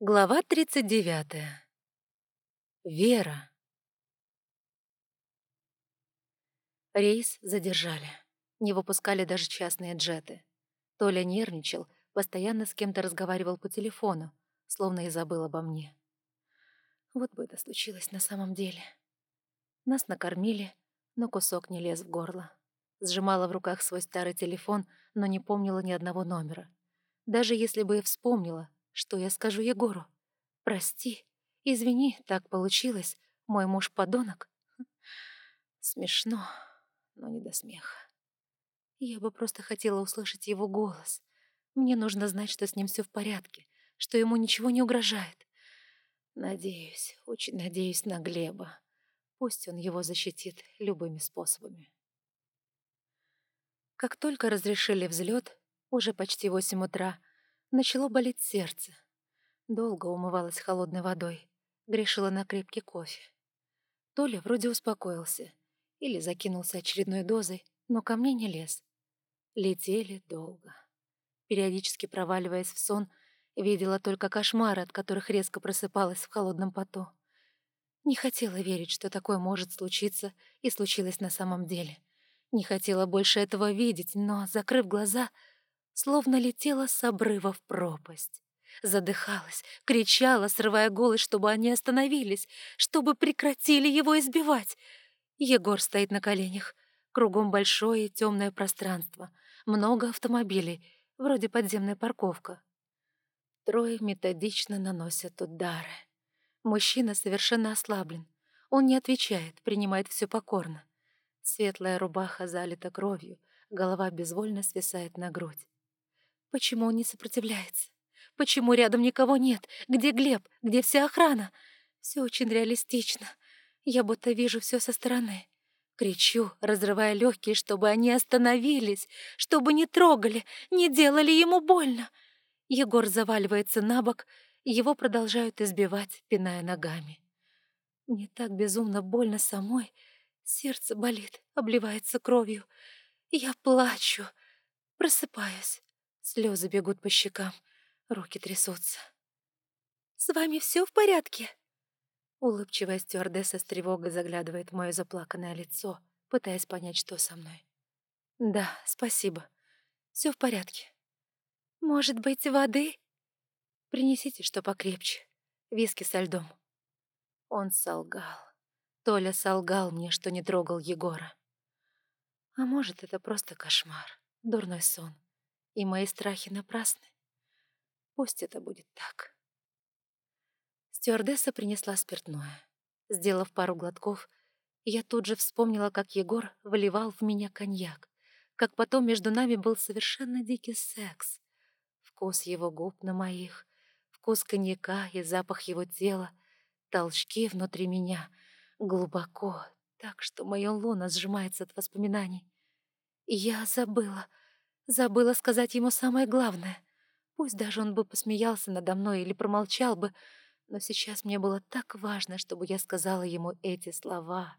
Глава 39. Вера. Рейс задержали. Не выпускали даже частные джеты. Толя нервничал, постоянно с кем-то разговаривал по телефону, словно и забыл обо мне. Вот бы это случилось на самом деле. Нас накормили, но кусок не лез в горло. Сжимала в руках свой старый телефон, но не помнила ни одного номера. Даже если бы и вспомнила, что я скажу Егору? Прости, извини, так получилось. Мой муж подонок. Смешно, но не до смеха. Я бы просто хотела услышать его голос. Мне нужно знать, что с ним все в порядке, что ему ничего не угрожает. Надеюсь, очень надеюсь на Глеба. Пусть он его защитит любыми способами. Как только разрешили взлет, уже почти восемь утра, Начало болеть сердце. Долго умывалась холодной водой. Грешила на крепкий кофе. Толя вроде успокоился. Или закинулся очередной дозой, но ко мне не лез. Летели долго. Периодически проваливаясь в сон, видела только кошмары, от которых резко просыпалась в холодном поту. Не хотела верить, что такое может случиться, и случилось на самом деле. Не хотела больше этого видеть, но, закрыв глаза, словно летела с обрыва в пропасть. Задыхалась, кричала, срывая голос, чтобы они остановились, чтобы прекратили его избивать. Егор стоит на коленях. Кругом большое темное пространство. Много автомобилей, вроде подземная парковка. Трое методично наносят удары. Мужчина совершенно ослаблен. Он не отвечает, принимает все покорно. Светлая рубаха залита кровью, голова безвольно свисает на грудь. Почему он не сопротивляется? Почему рядом никого нет? Где Глеб? Где вся охрана? Все очень реалистично. Я будто вижу все со стороны. Кричу, разрывая легкие, чтобы они остановились, чтобы не трогали, не делали ему больно. Егор заваливается на бок, его продолжают избивать, пиная ногами. Мне так безумно больно самой. Сердце болит, обливается кровью. Я плачу, просыпаюсь. Слезы бегут по щекам, руки трясутся. «С вами все в порядке?» Улыбчивая стюардесса с тревогой заглядывает в мое заплаканное лицо, пытаясь понять, что со мной. «Да, спасибо. Все в порядке. Может быть, воды?» «Принесите что покрепче. Виски со льдом». Он солгал. Толя солгал мне, что не трогал Егора. А может, это просто кошмар, дурной сон и мои страхи напрасны. Пусть это будет так. Стюардесса принесла спиртное. Сделав пару глотков, я тут же вспомнила, как Егор выливал в меня коньяк, как потом между нами был совершенно дикий секс. Вкус его губ на моих, вкус коньяка и запах его тела, толчки внутри меня, глубоко, так что моё лоно сжимается от воспоминаний. Я забыла — Забыла сказать ему самое главное. Пусть даже он бы посмеялся надо мной или промолчал бы, но сейчас мне было так важно, чтобы я сказала ему эти слова.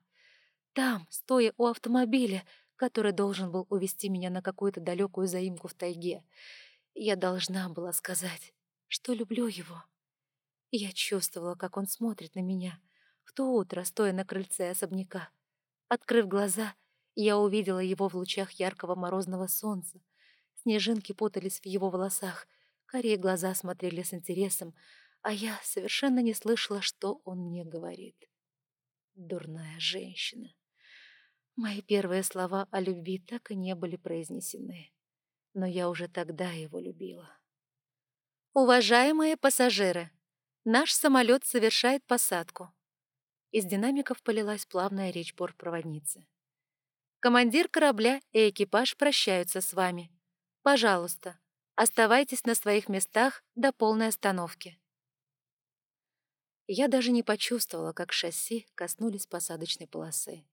Там, стоя у автомобиля, который должен был увести меня на какую-то далекую заимку в тайге, я должна была сказать, что люблю его. Я чувствовала, как он смотрит на меня в то утро, стоя на крыльце особняка. Открыв глаза, я увидела его в лучах яркого морозного солнца, Снежинки путались в его волосах, карие глаза смотрели с интересом, а я совершенно не слышала, что он мне говорит. Дурная женщина. Мои первые слова о любви так и не были произнесены, но я уже тогда его любила. «Уважаемые пассажиры, наш самолет совершает посадку». Из динамиков полилась плавная речь бортпроводницы. «Командир корабля и экипаж прощаются с вами. Пожалуйста, оставайтесь на своих местах до полной остановки. Я даже не почувствовала, как шасси коснулись посадочной полосы.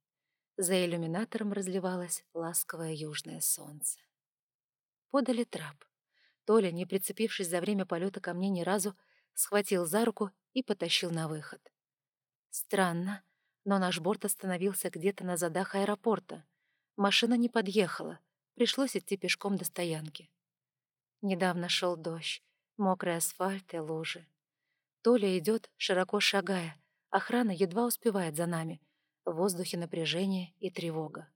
За иллюминатором разливалось ласковое южное солнце. Подали трап. Толя, не прицепившись за время полета ко мне ни разу, схватил за руку и потащил на выход. Странно, но наш борт остановился где-то на задах аэропорта. Машина не подъехала, Пришлось идти пешком до стоянки. Недавно шел дождь, мокрый асфальт и лужи. Толя идет, широко шагая. Охрана едва успевает за нами. В воздухе напряжение и тревога.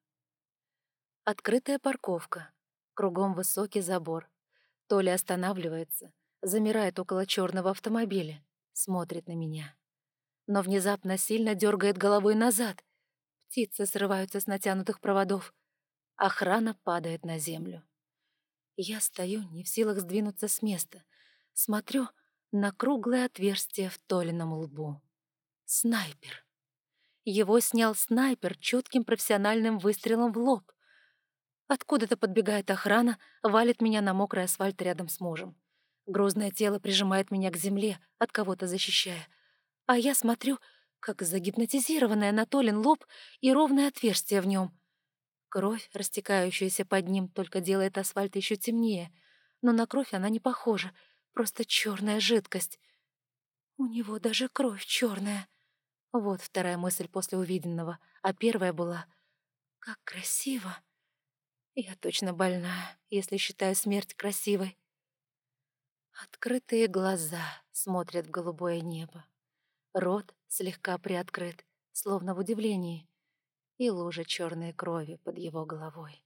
Открытая парковка. Кругом высокий забор. Толя останавливается, замирает около черного автомобиля, смотрит на меня. Но внезапно сильно дергает головой назад. Птицы срываются с натянутых проводов. Охрана падает на землю. Я стою, не в силах сдвинуться с места. Смотрю на круглое отверстие в Толином лбу. Снайпер. Его снял снайпер четким профессиональным выстрелом в лоб. Откуда-то подбегает охрана, валит меня на мокрый асфальт рядом с мужем. Грозное тело прижимает меня к земле, от кого-то защищая. А я смотрю, как загипнотизированный Анатолин лоб и ровное отверстие в нем. Кровь, растекающаяся под ним, только делает асфальт еще темнее. Но на кровь она не похожа, просто черная жидкость. У него даже кровь черная. Вот вторая мысль после увиденного, а первая была «Как красиво!» Я точно больная, если считаю смерть красивой. Открытые глаза смотрят в голубое небо. Рот слегка приоткрыт, словно в удивлении, и лужа черной крови под его головой.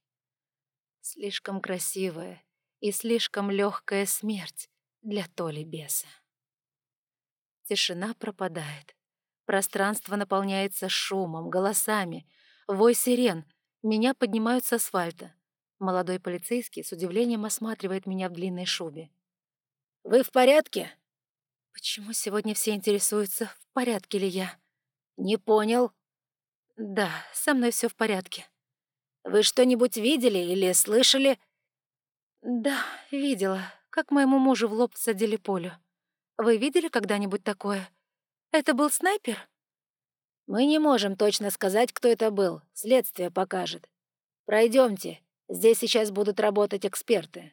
Слишком красивая и слишком легкая смерть для Толи беса. Тишина пропадает. Пространство наполняется шумом, голосами, вой сирен. Меня поднимают с асфальта. Молодой полицейский с удивлением осматривает меня в длинной шубе. «Вы в порядке?» «Почему сегодня все интересуются, в порядке ли я?» «Не понял». «Да, со мной все в порядке». «Вы что-нибудь видели или слышали?» «Да, видела, как моему мужу в лоб садили полю. Вы видели когда-нибудь такое? Это был снайпер?» «Мы не можем точно сказать, кто это был. Следствие покажет. Пройдемте. Здесь сейчас будут работать эксперты».